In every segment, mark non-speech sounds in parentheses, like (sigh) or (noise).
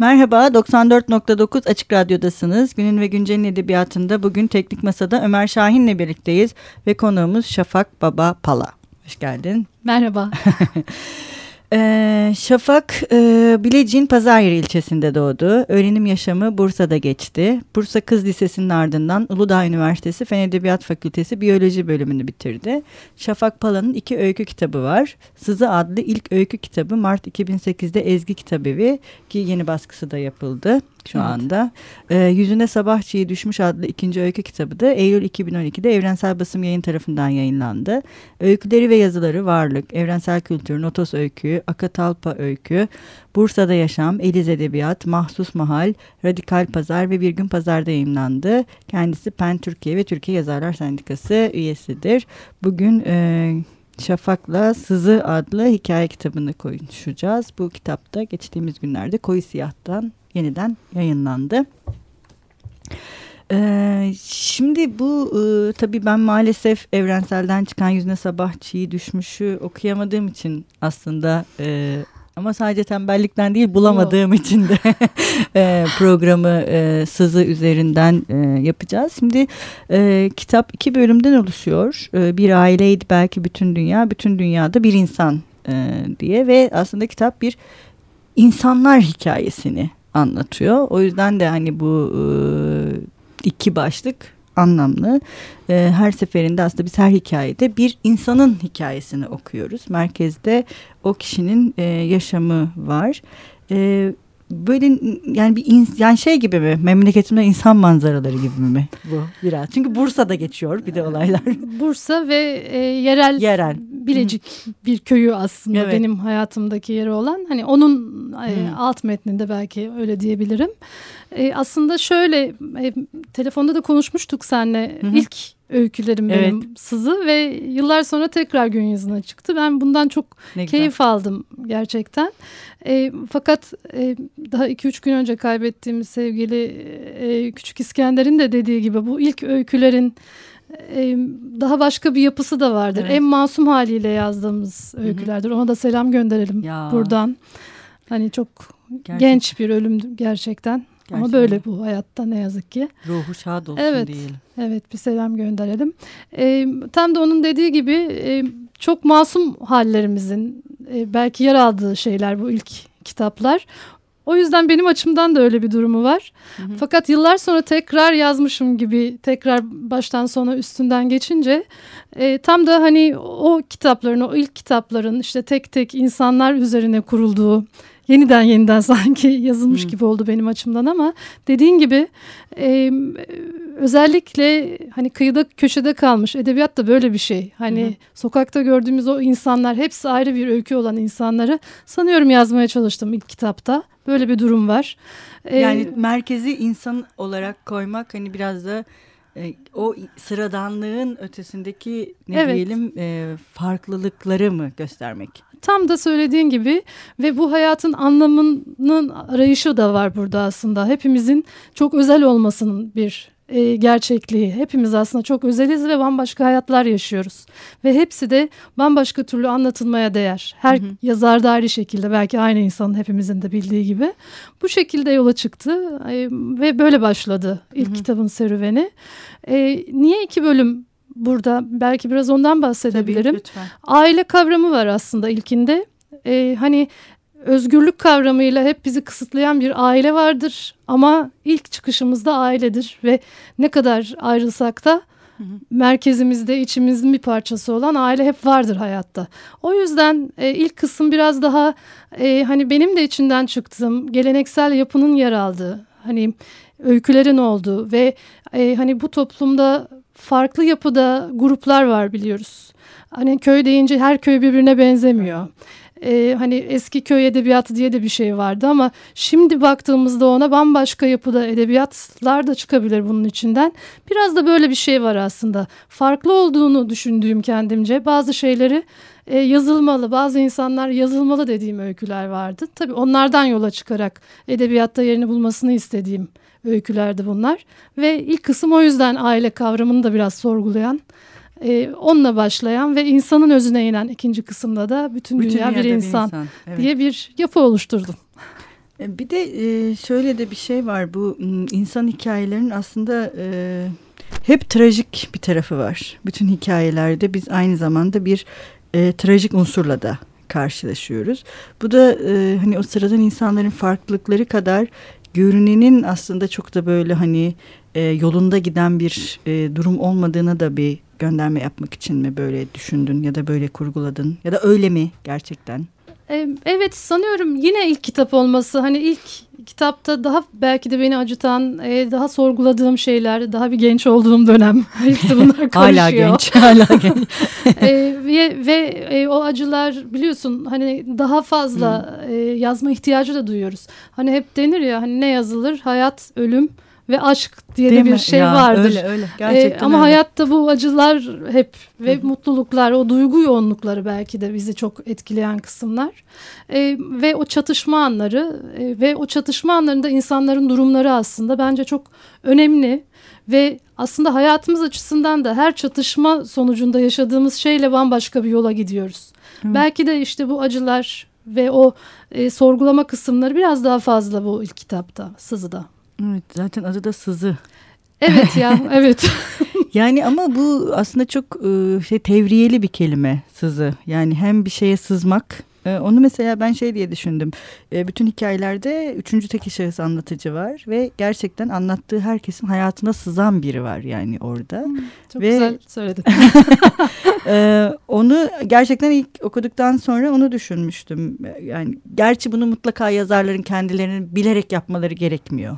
Merhaba, 94.9 Açık Radyo'dasınız. Günün ve Güncel'in edebiyatında bugün Teknik Masa'da Ömer Şahin'le birlikteyiz ve konuğumuz Şafak Baba Pala. Hoş geldin. Merhaba. (laughs) Ee, Şafak e, Bilecik'in Pazaryeri ilçesinde doğdu. Öğrenim yaşamı Bursa'da geçti. Bursa Kız Lisesi'nin ardından Uludağ Üniversitesi Fen Edebiyat Fakültesi Biyoloji bölümünü bitirdi. Şafak Pala'nın iki öykü kitabı var. Sızı adlı ilk öykü kitabı Mart 2008'de Ezgi Kitabevi ki yeni baskısı da yapıldı şu evet. anda. E, Yüzüne Sabah Çiğ Düşmüş adlı ikinci öykü kitabı da Eylül 2012'de Evrensel Basım Yayın tarafından yayınlandı. Öyküleri ve yazıları Varlık, Evrensel Kültür, Notos Öykü, Akatalpa Öykü, Bursa'da Yaşam, Eliz Edebiyat, Mahsus Mahal, Radikal Pazar ve Bir Gün Pazar'da yayınlandı. Kendisi PEN Türkiye ve Türkiye Yazarlar Sendikası üyesidir. Bugün... E, Şafak'la Sızı adlı hikaye kitabını konuşacağız. Bu kitapta geçtiğimiz günlerde Koyu Siyah'tan yeniden yayınlandı. Ee, şimdi bu e, tabii ben maalesef evrenselden çıkan yüzüne sabah çiğ düşmüşü okuyamadığım için aslında e, ama sadece tembellikten değil bulamadığım Yok. için de (laughs) e, programı e, sızı üzerinden e, yapacağız. Şimdi e, kitap iki bölümden oluşuyor. E, bir aileydi belki bütün dünya, bütün dünyada bir insan e, diye ve aslında kitap bir insanlar hikayesini anlatıyor. O yüzden de hani bu e, iki başlık anlamlı. E, her seferinde aslında biz her hikayede bir insanın hikayesini okuyoruz. Merkezde o kişinin e, yaşamı var. E, böyle yani bir ins yani şey gibi mi? Memleketimde insan manzaraları gibi mi? Bu biraz. Çünkü Bursa'da geçiyor bir de olaylar. (laughs) Bursa ve e, yerel yerel. Bilecik bir köyü aslında evet. benim hayatımdaki yeri olan. Hani onun e, alt metninde belki öyle diyebilirim. E, aslında şöyle e, telefonda da konuşmuştuk seninle. Hı-hı. ilk öykülerim evet. benim sızı ve yıllar sonra tekrar gün yüzüne çıktı. Ben bundan çok ne keyif güzel. aldım gerçekten. E, fakat e, daha iki üç gün önce kaybettiğimiz sevgili e, Küçük İskender'in de dediği gibi bu ilk öykülerin e, daha başka bir yapısı da vardır. Evet. En masum haliyle yazdığımız öykülerdir. Ona da selam gönderelim ya. buradan. Hani çok gerçekten. genç bir ölüm gerçekten. Gerçekten. Ama böyle bu hayatta ne yazık ki. Ruhu şad olsun evet, diyelim. Evet bir selam gönderelim. E, tam da onun dediği gibi e, çok masum hallerimizin e, belki yer aldığı şeyler bu ilk kitaplar. O yüzden benim açımdan da öyle bir durumu var. Hı hı. Fakat yıllar sonra tekrar yazmışım gibi tekrar baştan sona üstünden geçince e, tam da hani o kitapların o ilk kitapların işte tek tek insanlar üzerine kurulduğu yeniden yeniden (laughs) sanki yazılmış hmm. gibi oldu benim açımdan ama dediğin gibi e, özellikle hani kıyıda köşede kalmış edebiyat da böyle bir şey. Hani hmm. sokakta gördüğümüz o insanlar hepsi ayrı bir öykü olan insanları sanıyorum yazmaya çalıştım ilk kitapta. Böyle bir durum var. Yani ee, merkezi insan olarak koymak hani biraz da o sıradanlığın ötesindeki ne evet. diyelim e, farklılıkları mı göstermek? Tam da söylediğin gibi ve bu hayatın anlamının arayışı da var burada aslında. Hepimizin çok özel olmasının bir e, gerçekliği. Hepimiz aslında çok özeliz ve bambaşka hayatlar yaşıyoruz. Ve hepsi de bambaşka türlü anlatılmaya değer. Her hı hı. yazar da ayrı şekilde belki aynı insanın hepimizin de bildiği gibi. Bu şekilde yola çıktı e, ve böyle başladı ilk hı hı. kitabın serüveni. E, niye iki bölüm burada? Belki biraz ondan bahsedebilirim. Tabii, lütfen. Aile kavramı var aslında ilkinde. E, hani özgürlük kavramıyla hep bizi kısıtlayan bir aile vardır ama ilk çıkışımızda ailedir ve ne kadar ayrılsak da hı hı. merkezimizde içimizin bir parçası olan aile hep vardır hayatta. O yüzden e, ilk kısım biraz daha e, hani benim de içinden çıktığım geleneksel yapının yer aldığı hani öykülerin olduğu ve e, hani bu toplumda farklı yapıda gruplar var biliyoruz. Hani köy deyince her köy birbirine benzemiyor e, hani eski köy edebiyatı diye de bir şey vardı ama şimdi baktığımızda ona bambaşka yapıda edebiyatlar da çıkabilir bunun içinden. Biraz da böyle bir şey var aslında. Farklı olduğunu düşündüğüm kendimce bazı şeyleri e, yazılmalı, bazı insanlar yazılmalı dediğim öyküler vardı. Tabii onlardan yola çıkarak edebiyatta yerini bulmasını istediğim öykülerdi bunlar. Ve ilk kısım o yüzden aile kavramını da biraz sorgulayan e, onunla başlayan ve insanın özüne inen ikinci kısımda da bütün, bütün dünya bir insan, bir insan. Evet. diye bir yapı oluşturdum. E, bir de e, şöyle de bir şey var. Bu insan hikayelerinin aslında e, hep trajik bir tarafı var. Bütün hikayelerde biz aynı zamanda bir e, trajik unsurla da karşılaşıyoruz. Bu da e, hani o sıradan insanların farklılıkları kadar görünenin aslında çok da böyle hani e, yolunda giden bir e, durum olmadığına da bir gönderme yapmak için mi böyle düşündün ya da böyle kurguladın ya da öyle mi gerçekten? Evet sanıyorum yine ilk kitap olması hani ilk kitapta daha belki de beni acıtan e, daha sorguladığım şeyler daha bir genç olduğum dönem (laughs) hepsi bunlar (laughs) karışıyor. hala genç hala (laughs) genç. e, ve ve e, o acılar biliyorsun hani daha fazla e, yazma ihtiyacı da duyuyoruz. Hani hep denir ya hani ne yazılır hayat ölüm ve aşk diye Değil de bir mi? şey ya, vardır. Öyle öyle gerçekten ee, ama öyle. hayatta bu acılar hep ve Hı. mutluluklar o duygu yoğunlukları belki de bizi çok etkileyen kısımlar. Ee, ve o çatışma anları e, ve o çatışma anlarında insanların durumları aslında bence çok önemli ve aslında hayatımız açısından da her çatışma sonucunda yaşadığımız şeyle bambaşka bir yola gidiyoruz. Hı. Belki de işte bu acılar ve o e, sorgulama kısımları biraz daha fazla bu ilk kitapta, Sızı'da. Evet zaten adı da sızı. Evet ya (laughs) evet. yani ama bu aslında çok şey tevriyeli bir kelime sızı. Yani hem bir şeye sızmak ee, onu mesela ben şey diye düşündüm. Ee, bütün hikayelerde üçüncü tek şahıs anlatıcı var ve gerçekten anlattığı herkesin hayatına sızan biri var yani orada. Hmm, çok ve, güzel söyledin. (laughs) e, onu gerçekten ilk okuduktan sonra onu düşünmüştüm. Yani gerçi bunu mutlaka yazarların kendilerinin bilerek yapmaları gerekmiyor.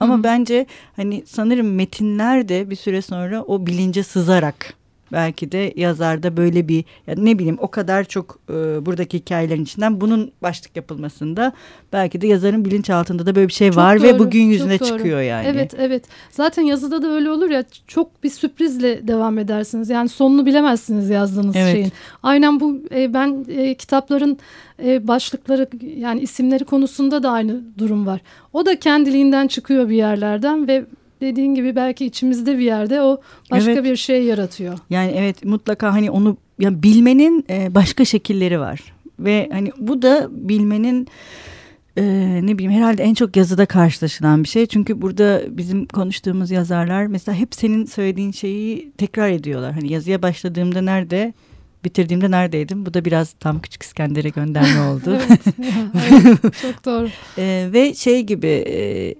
Ama bence hani sanırım metinler de bir süre sonra o bilince sızarak belki de yazarda böyle bir ya ne bileyim o kadar çok e, buradaki hikayelerin içinden bunun başlık yapılmasında belki de yazarın bilinçaltında da böyle bir şey çok var doğru, ve bugün yüzüne çıkıyor yani. Evet evet zaten yazıda da öyle olur ya çok bir sürprizle devam edersiniz yani sonunu bilemezsiniz yazdığınız evet. şeyin. Aynen bu e, ben e, kitapların e, başlıkları yani isimleri konusunda da aynı durum var. O da kendiliğinden çıkıyor bir yerlerden ve dediğin gibi belki içimizde bir yerde o başka evet. bir şey yaratıyor. Yani evet mutlaka hani onu ya bilmenin e, başka şekilleri var ve hani bu da bilmenin e, ne bileyim herhalde en çok yazıda karşılaşılan bir şey. Çünkü burada bizim konuştuğumuz yazarlar mesela hep senin söylediğin şeyi tekrar ediyorlar. Hani yazıya başladığımda nerede bitirdiğimde neredeydim? Bu da biraz tam Küçük İskender'e gönderme oldu. (laughs) evet, evet, çok doğru. e, ve şey gibi e,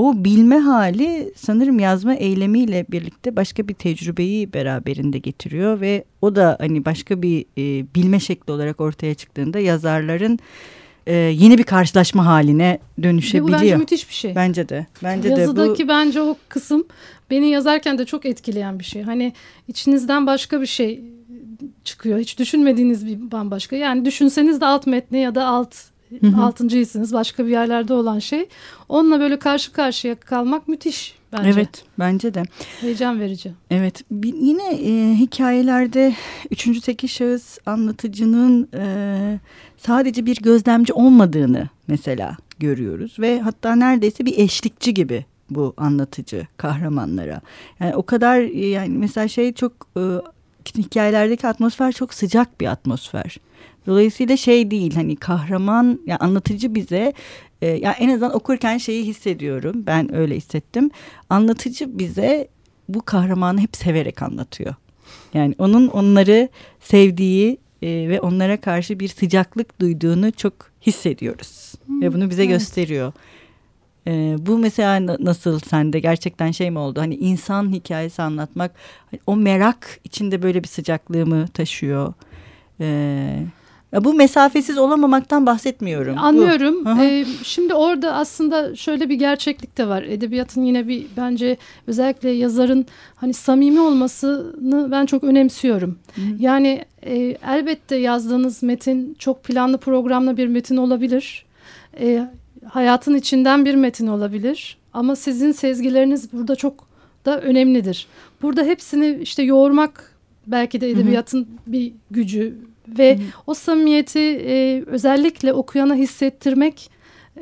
o bilme hali sanırım yazma eylemiyle birlikte başka bir tecrübeyi beraberinde getiriyor ve o da hani başka bir e, bilme şekli olarak ortaya çıktığında yazarların e, yeni bir karşılaşma haline dönüşebiliyor. Bu bence müthiş bir şey. Bence de. Bence Yazıdaki de bu... bence o kısım beni yazarken de çok etkileyen bir şey. Hani içinizden başka bir şey çıkıyor. Hiç düşünmediğiniz bir bambaşka. Yani düşünseniz de alt metni ya da alt altıncıysınız başka bir yerlerde olan şey. Onunla böyle karşı karşıya kalmak müthiş bence. Evet bence de. Heyecan verici. Evet bir, yine e, hikayelerde üçüncü teki şahıs anlatıcının e, sadece bir gözlemci olmadığını mesela görüyoruz. Ve hatta neredeyse bir eşlikçi gibi bu anlatıcı kahramanlara. Yani o kadar yani mesela şey çok e, hikayelerdeki atmosfer çok sıcak bir atmosfer. Dolayısıyla şey değil hani kahraman yani anlatıcı bize e, yani en azından okurken şeyi hissediyorum. Ben öyle hissettim. Anlatıcı bize bu kahramanı hep severek anlatıyor. Yani onun onları sevdiği e, ve onlara karşı bir sıcaklık duyduğunu çok hissediyoruz. Hmm, ve bunu bize evet. gösteriyor. E, bu mesela nasıl sende gerçekten şey mi oldu? Hani insan hikayesi anlatmak o merak içinde böyle bir sıcaklığı mı taşıyor? Evet bu mesafesiz olamamaktan bahsetmiyorum. Anlıyorum. Ee, şimdi orada aslında şöyle bir gerçeklik de var. Edebiyatın yine bir bence özellikle yazarın hani samimi olmasını ben çok önemsiyorum. Hı hı. Yani e, elbette yazdığınız metin çok planlı programlı bir metin olabilir. E, hayatın içinden bir metin olabilir. Ama sizin sezgileriniz burada çok da önemlidir. Burada hepsini işte yoğurmak belki de edebiyatın hı hı. bir gücü ve Hı. o samimiyeti e, özellikle okuyana hissettirmek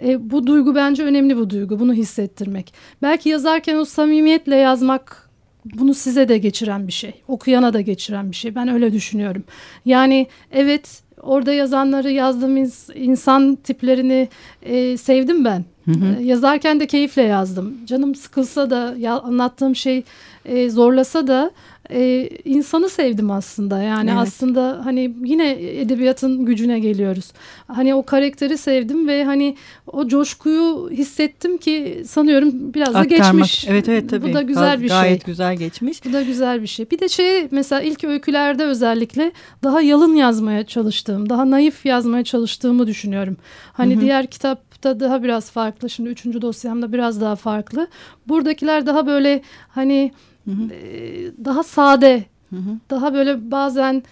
e, bu duygu bence önemli bu duygu bunu hissettirmek. Belki yazarken o samimiyetle yazmak bunu size de geçiren bir şey. Okuyana da geçiren bir şey. Ben öyle düşünüyorum. Yani evet orada yazanları yazdığım insan tiplerini e, sevdim ben. Hı hı. E, yazarken de keyifle yazdım. Canım sıkılsa da ya, anlattığım şey e, zorlasa da e, insanı sevdim aslında. Yani evet. aslında hani yine edebiyatın gücüne geliyoruz. Hani o karakteri sevdim ve hani o coşkuyu hissettim ki sanıyorum biraz da Aktarmak. geçmiş. Evet evet tabii. Bu da güzel bir Gayet şey. Gayet güzel geçmiş. Bu da güzel bir şey. Bir de şey mesela ilk öykülerde özellikle daha yalın yazmaya çalıştığım, daha naif yazmaya çalıştığımı düşünüyorum. Hani hı hı. diğer kitapta daha biraz farklı. Şimdi üçüncü dosyamda biraz daha farklı. Buradakiler daha böyle hani Hı hı. daha sade, hı hı. daha böyle bazen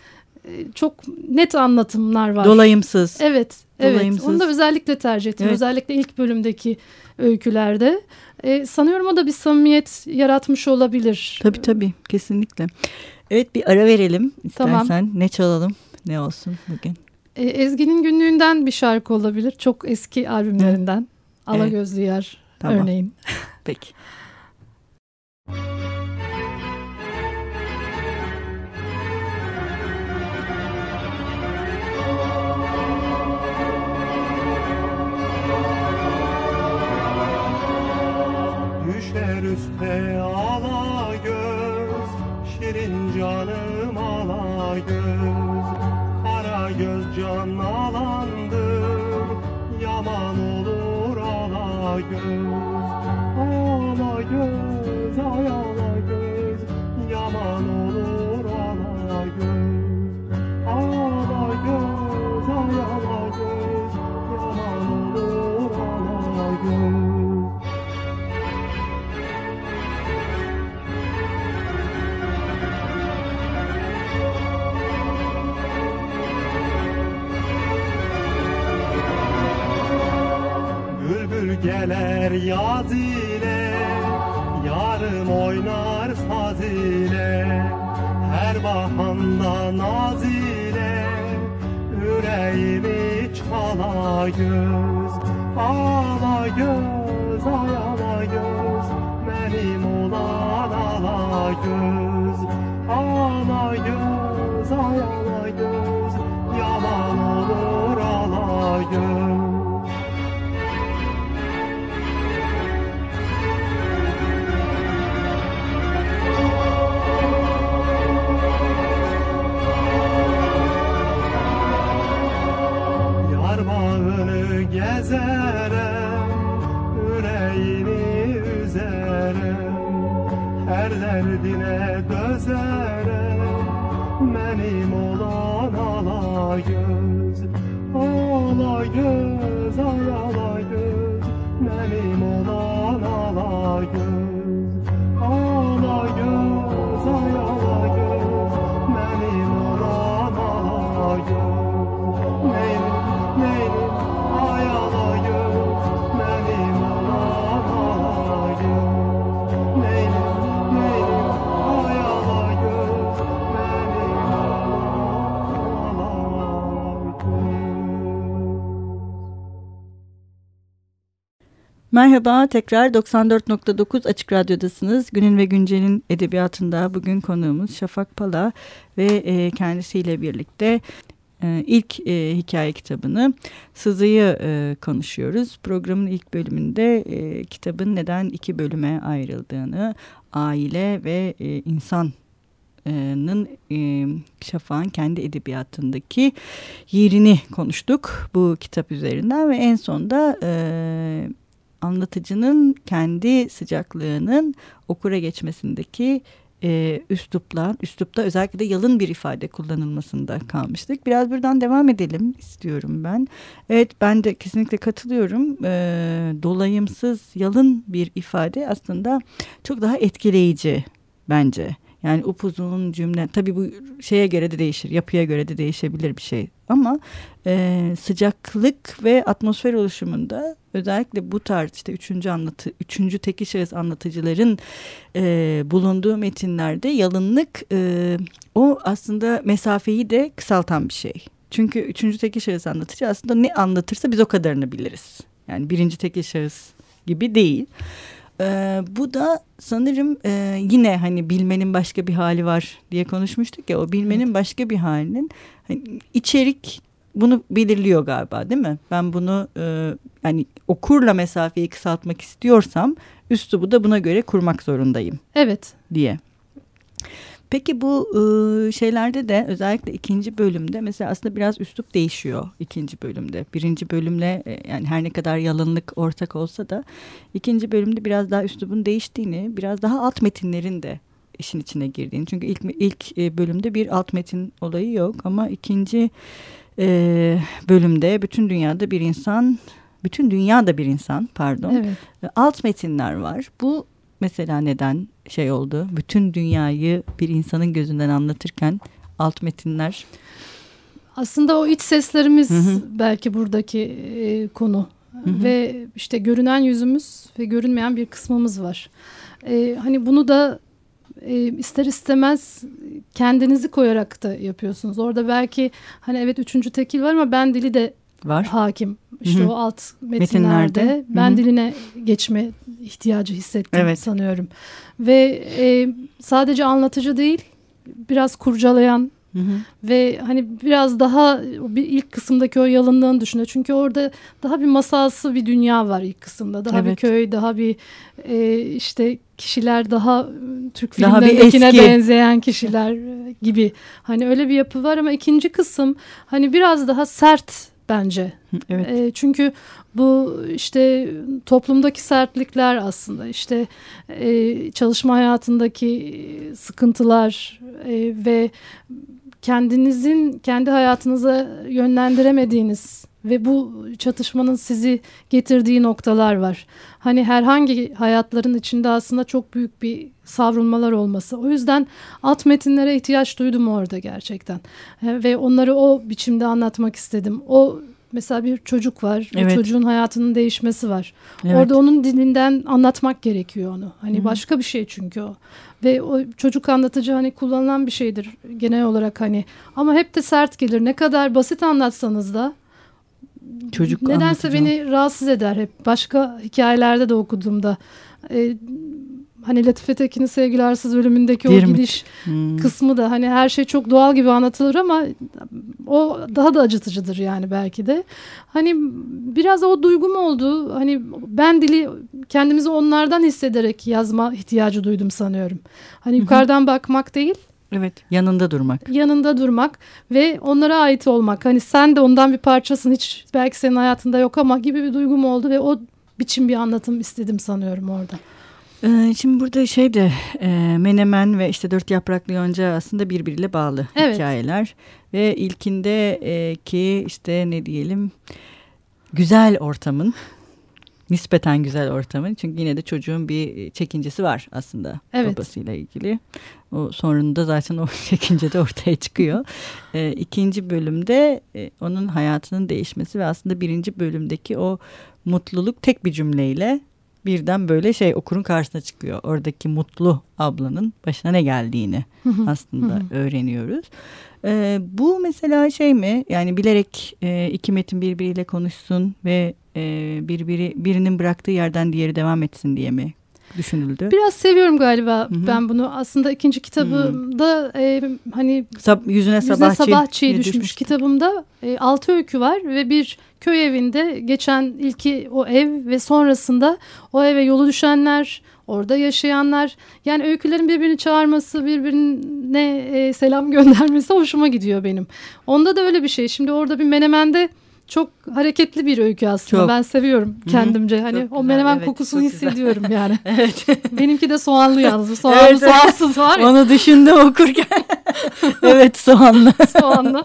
çok net anlatımlar var. Dolayımsız. Evet, evet. Onu da özellikle tercih ettim. Evet. Özellikle ilk bölümdeki öykülerde. Ee, sanıyorum o da bir samimiyet yaratmış olabilir. Tabii tabii, kesinlikle. Evet bir ara verelim istersen. Tamam. Ne çalalım, ne olsun bugün? Ee, Ezgi'nin günlüğünden bir şarkı olabilir. Çok eski albümlerinden. Evet. Alagözlü Yer tamam. örneğin. Peki. (laughs) üste ala göz Şirin canım ala göz. Kara göz can alandır Yaman olur ala göz. Ala göz ay ala göz Yaman olur ala göz. Ala göz ay ala göz Yaman olur ala göz 啊！Merhaba, tekrar 94.9 Açık Radyo'dasınız. Günün ve Güncel'in edebiyatında bugün konuğumuz Şafak Pala ve e, kendisiyle birlikte e, ilk e, hikaye kitabını Sızı'yı e, konuşuyoruz. Programın ilk bölümünde e, kitabın neden iki bölüme ayrıldığını, aile ve e, insan Nın e, Şafak'ın kendi edebiyatındaki yerini konuştuk bu kitap üzerinden ve en sonda e, anlatıcının kendi sıcaklığının okura geçmesindeki e, üslupla, üslupta özellikle de yalın bir ifade kullanılmasında kalmıştık. Biraz buradan devam edelim istiyorum ben. Evet ben de kesinlikle katılıyorum. E, dolayımsız yalın bir ifade aslında çok daha etkileyici bence. Yani upuzun cümle tabii bu şeye göre de değişir, yapıya göre de değişebilir bir şey. Ama e, sıcaklık ve atmosfer oluşumunda özellikle bu tarz işte üçüncü anlatı, üçüncü teki şahıs anlatıcıların e, bulunduğu metinlerde yalınlık e, o aslında mesafeyi de kısaltan bir şey. Çünkü üçüncü teki şahıs anlatıcı aslında ne anlatırsa biz o kadarını biliriz. Yani birinci teki şahıs gibi değil. Ee, bu da sanırım e, yine hani bilmenin başka bir hali var diye konuşmuştuk ya o bilmenin evet. başka bir halinin hani içerik bunu belirliyor galiba değil mi? Ben bunu e, yani okurla mesafeyi kısaltmak istiyorsam üslubu da buna göre kurmak zorundayım Evet. diye. Peki bu e, şeylerde de özellikle ikinci bölümde mesela aslında biraz üslup değişiyor ikinci bölümde. Birinci bölümle e, yani her ne kadar yalınlık ortak olsa da ikinci bölümde biraz daha üslubun değiştiğini, biraz daha alt metinlerin de işin içine girdiğini. Çünkü ilk ilk e, bölümde bir alt metin olayı yok ama ikinci e, bölümde bütün dünyada bir insan, bütün dünyada bir insan pardon. Evet. Alt metinler var. Bu mesela neden şey oldu? Bütün dünyayı bir insanın gözünden anlatırken alt metinler. Aslında o iç seslerimiz Hı hı. belki buradaki e, konu. hı. Ve işte görünen yüzümüz ve görünmeyen bir kısmımız var. E, hani bunu da e, ister istemez kendinizi koyarak da yapıyorsunuz. Orada belki hani evet üçüncü tekil var ama ben dili de Var. hakim. İşte Hı hı. o alt metinlerde, Metinlerde. ben Hı hı. diline geçme ihtiyacı hissettim Evet. sanıyorum. Ve e, sadece anlatıcı değil, biraz kurcalayan Hı hı. ve hani biraz daha bir ilk kısımdaki o yalınlığını düşünüyor. Çünkü orada daha bir masalsı bir dünya var ilk kısımda. Daha bir Evet. köy, daha bir e, işte kişiler daha e, Türk bir filmlerindekine benzeyen kişiler e, gibi. Hani öyle bir yapı var ama ikinci kısım hani biraz daha sert bence. Evet. E, çünkü bu işte toplumdaki sertlikler aslında işte e, çalışma hayatındaki sıkıntılar e, ve kendinizin kendi hayatınıza yönlendiremediğiniz ve bu çatışmanın sizi getirdiği noktalar var. Hani herhangi hayatların içinde aslında çok büyük bir savrulmalar olması. O yüzden alt metinlere ihtiyaç duydum orada gerçekten. Ve onları o biçimde anlatmak istedim. O mesela bir çocuk var. ve Evet. çocuğun hayatının değişmesi var. evet. Orada onun dilinden anlatmak gerekiyor onu. Hani Hı hı. başka bir şey çünkü o. Ve o çocuk anlatıcı hani kullanılan bir şeydir genel olarak hani. Ama hep de sert gelir. Ne kadar basit anlatsanız da Çocuk nedense anlatıcı. beni rahatsız eder hep. Başka hikayelerde de okuduğumda. E, hani Latife Tekin'in Sevgili Arsız bölümündeki o Dirmit. gidiş Hmm. kısmı da hani her şey çok doğal gibi anlatılır ama o daha da acıtıcıdır yani belki de. Hani biraz o duygum oldu. Hani ben dili kendimizi onlardan hissederek yazma ihtiyacı duydum sanıyorum. Hani yukarıdan bakmak değil, Evet. Yanında durmak. yanında durmak ve onlara ait olmak. Hani sen de ondan bir parçasın hiç belki senin hayatında yok ama gibi bir duygum oldu ve o biçim bir anlatım istedim sanıyorum orada. Ee, şimdi burada şey de e, Menemen ve işte Dört Yapraklı Yonca aslında birbiriyle bağlı Evet. hikayeler. Ve ilkinde e, ki işte ne diyelim güzel ortamın nispeten güzel ortamın çünkü yine de çocuğun bir çekincesi var aslında Evet. babasıyla ilgili. O sonunda zaten o (laughs) çekince de ortaya çıkıyor. E, ikinci bölümde e, onun hayatının değişmesi ve aslında birinci bölümdeki o mutluluk tek bir cümleyle birden böyle şey okurun karşısına çıkıyor. Oradaki mutlu ablanın başına ne geldiğini aslında öğreniyoruz. Ee, bu mesela şey mi yani bilerek e, iki metin birbiriyle konuşsun ve e, birbiri birinin bıraktığı yerden diğeri devam etsin diye mi düşünüldü? Biraz seviyorum galiba Hı hı. ben bunu. Aslında ikinci kitabımda e, hani Sab- yüzüne Yüzüne sabah sabah çiğ düşmüş, kitabımda e, altı öykü var ve bir köy evinde geçen ilki o ev ve sonrasında o eve yolu düşenler, orada yaşayanlar yani öykülerin birbirini çağırması, birbirine e, selam (laughs) göndermesi hoşuma gidiyor benim. Onda da öyle bir şey. Şimdi orada bir menemende çok hareketli bir öykü aslında. Çok. Ben seviyorum Hı hı. kendimce. Hani Çok o güzel, menemen evet, kokusunu çok güzel. hissediyorum yani. (laughs) Evet. Benimki de soğanlı yalnız. (laughs) Soğanlı evet. soğansız var ya. Onu düşündüm okurken. (laughs) evet soğanlı. soğanlı.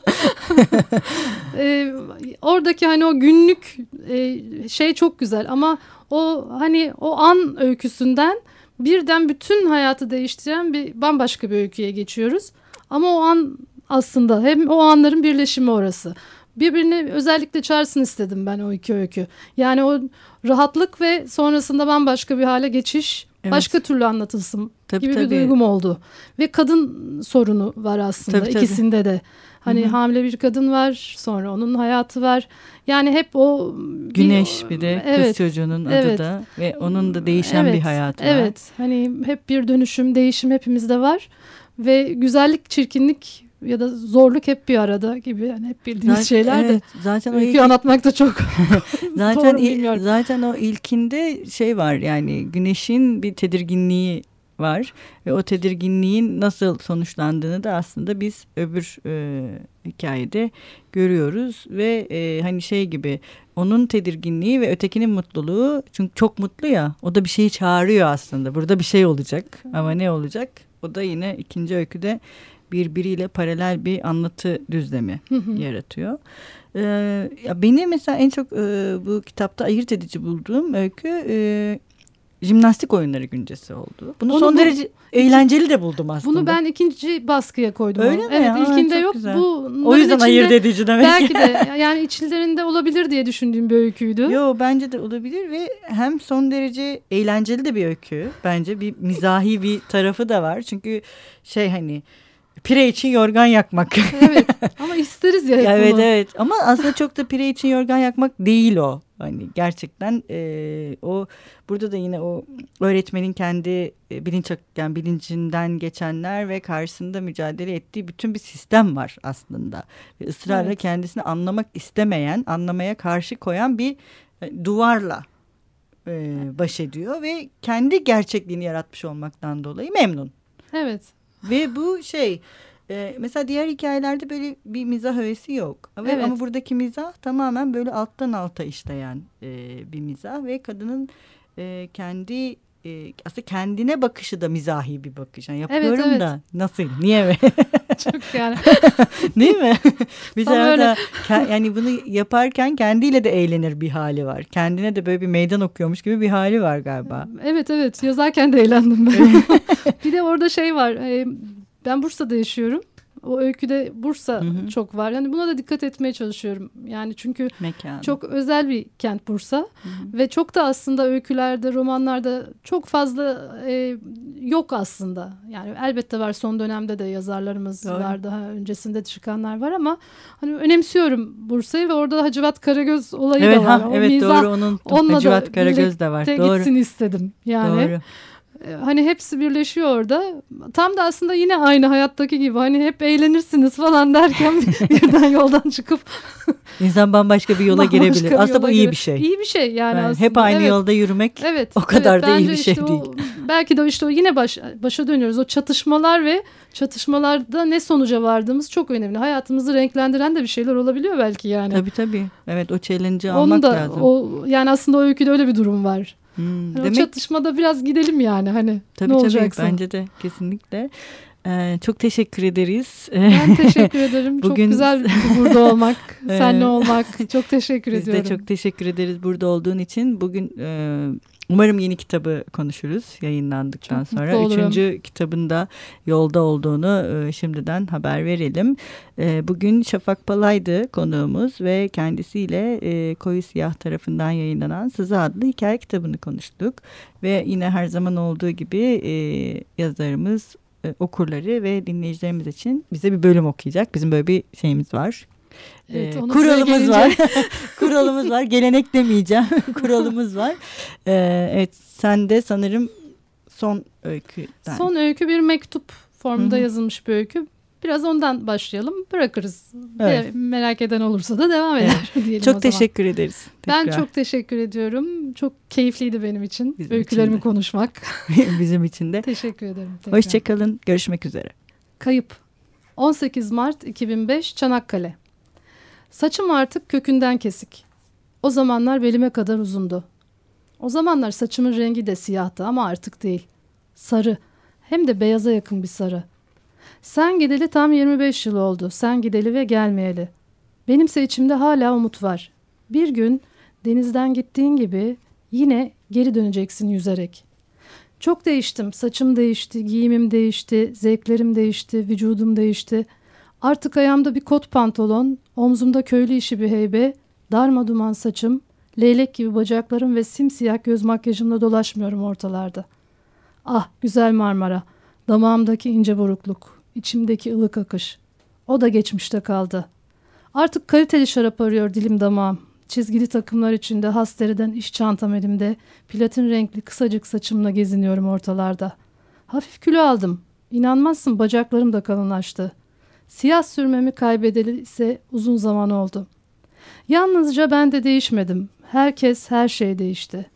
Ee, oradaki hani o günlük e, şey çok güzel ama o hani o an öyküsünden birden bütün hayatı değiştiren bir bambaşka bir öyküye geçiyoruz. Ama o an aslında hem o anların birleşimi orası. Birbirini özellikle çağırsın istedim ben o iki öykü. Yani o rahatlık ve sonrasında bambaşka bir hale geçiş Evet. başka türlü anlatılsın Tabii, gibi tabii. bir duygum oldu. Ve kadın sorunu var aslında Tabii, tabii. ikisinde de. Hani Hı hı. hamile bir kadın var, sonra onun hayatı var. Yani hep o Güneş bir de kız evet, çocuğunun adı evet. da ve onun da değişen bir Evet, hayatı var. Evet. Hani hep bir dönüşüm, değişim hepimizde var ve güzellik, çirkinlik ya da zorluk hep bir arada gibi yani hep bildiğimiz Zaten- şeyler de. evet, zaten öyküyü ilk- anlatmak da çok (laughs) zaten doğru il- zaten o ilkinde şey var yani güneşin bir tedirginliği var ve o tedirginliğin nasıl sonuçlandığını da aslında biz öbür e, hikayede görüyoruz ve e, hani şey gibi onun tedirginliği ve ötekinin mutluluğu çünkü çok mutlu ya o da bir şeyi çağırıyor aslında. Burada bir şey olacak ama ne olacak? O da yine ikinci öyküde birbiriyle paralel bir anlatı düzlemi yaratıyor. Ee, ya beni mesela en çok e, bu kitapta ayırt edici bulduğum öykü e, jimnastik oyunları güncesi oldu. Bunu Onu son bu- derece eğlenceli de buldum aslında. Bunu ben ikinci baskıya koydum. Öyle onu. mi? Evet Aa, ilkinde yok. güzel. Bu o yüzden ayırt edici demek. Belki de yani içlerinde olabilir diye düşündüğüm bir öyküydü. Yo bence de olabilir ve hem son derece eğlenceli de bir öykü. Bence bir mizahi bir tarafı da var. Çünkü şey hani pire için yorgan yakmak. evet ama (laughs) isteriz ya Ya evet evet ama aslında çok da pire için yorgan yakmak değil o. Hani gerçekten e, o burada da yine o öğretmenin kendi e, bilinç yani bilincinden geçenler ve karşısında mücadele ettiği bütün bir sistem var aslında. Ve ısrarla Evet. kendisini anlamak istemeyen, anlamaya karşı koyan bir e, duvarla e, baş ediyor ve kendi gerçekliğini yaratmış olmaktan dolayı memnun. Evet. Ve bu şey e, mesela diğer hikayelerde böyle bir mizah öğesi yok. Ve, Evet. Ama buradaki mizah tamamen böyle alttan alta işleyen e, bir mizah ve kadının e, kendi e, aslında kendine bakışı da mizahi bir bakış. Yani yapıyorum evet. da nasıl niye mi? (laughs) (laughs) Çok yani. (laughs) Değil mi? (laughs) Bir Tam öyle. yani bunu yaparken kendiyle de eğlenir bir hali var. Kendine de böyle bir meydan okuyormuş gibi bir hali var galiba. Evet evet yazarken de eğlendim ben. bir de orada şey var. Ben Bursa'da yaşıyorum. O öyküde Bursa Hı hı. çok var. Yani buna da dikkat etmeye çalışıyorum. Yani çünkü Mekan. çok özel bir kent Bursa Hı hı. ve çok da aslında öykülerde, romanlarda çok fazla e, yok aslında. Yani elbette var son dönemde de yazarlarımız Doğru. var, daha öncesinde çıkanlar var ama hani önemsiyorum Bursa'yı ve orada Hacivat Karagöz olayı Evet, da var. ha, O evet mizah doğru onun Hacivat Karagöz de var. Doğru. gitsin istedim. Yani Doğru. E, hani hepsi birleşiyor orada. Tam da aslında yine aynı hayattaki gibi hani hep eğlenirsiniz falan derken (laughs) birden yoldan çıkıp (laughs) İnsan bambaşka bir yola bambaşka girebilir. bir Aslında bu iyi bir şey. İyi bir şey yani, Yani aslında. hep aynı evet. yolda yürümek Evet. o kadar evet, da iyi bir şey işte o- değil. belki de işte o yine baş, başa dönüyoruz. O çatışmalar ve çatışmalarda ne sonuca vardığımız çok önemli. Hayatımızı renklendiren de bir şeyler olabiliyor belki yani. Tabii tabii. Evet o challenge'ı Onu almak da lazım. o yani aslında o öyküde öyle bir durum var. Hmm, Yani O demek çatışmada biraz gidelim yani hani tabii ne tabii bence de kesinlikle. Ee, çok teşekkür ederiz. Ben (laughs) teşekkür ederim. Bugün- Çok güzel burada olmak, (laughs) seninle olmak. Çok teşekkür Biz ediyorum. de çok teşekkür ederiz burada olduğun için. Bugün e, umarım yeni kitabı konuşuruz yayınlandıktan Çok sonra. Üçüncü kitabında yolda olduğunu e, şimdiden haber verelim. E, bugün Şafak Palay'dı konuğumuz ve kendisiyle e, Koyu Siyah tarafından yayınlanan Sızı adlı hikaye kitabını konuştuk. Ve yine her zaman olduğu gibi e, yazarımız okurları ve dinleyicilerimiz için bize bir bölüm okuyacak. Bizim böyle bir şeyimiz var. Evet, Ee, kuralımız size var. gelince- (laughs) kuralımız var. Gelenek demeyeceğim. (laughs) kuralımız var. Ee, evet sen de sanırım son öyküden. Son öykü bir mektup formunda Hı hı. yazılmış bir öykü. Biraz ondan başlayalım. Bırakırız. Evet. Ve merak eden olursa da devam eder (laughs) diyelim o Çok zaman. teşekkür ederiz. Ben tekrar. çok teşekkür ediyorum. Çok keyifliydi benim için Bizim öykülerimi için de. konuşmak. bizim için de. teşekkür ederim. tekrar. Hoşçakalın. Görüşmek üzere. Kayıp. 18 Mart 2005 Çanakkale. Saçım artık kökünden kesik. O zamanlar belime kadar uzundu. O zamanlar saçımın rengi de siyahtı ama artık değil. Sarı. Hem de beyaza yakın bir sarı. Sen gideli tam 25 yıl oldu. Sen gideli ve gelmeyeli. Benimse içimde hala umut var. Bir gün denizden gittiğin gibi yine geri döneceksin yüzerek. Çok değiştim. Saçım değişti, giyimim değişti, zevklerim değişti, vücudum değişti. Artık ayağımda bir kot pantolon, omzumda köylü işi bir heybe, darma duman saçım, leylek gibi bacaklarım ve simsiyah göz makyajımla dolaşmıyorum ortalarda. Ah güzel Marmara, damağımdaki ince burukluk, içimdeki ılık akış. O da geçmişte kaldı. Artık kaliteli şarap arıyor dilim damağım. Çizgili takımlar içinde hasteriden iş çantam elimde, platin renkli kısacık saçımla geziniyorum ortalarda. Hafif kilo aldım. İnanmazsın bacaklarım da kalınlaştı. Siyah sürmemi kaybedeli ise uzun zaman oldu. Yalnızca ben de değişmedim. Herkes her şey değişti.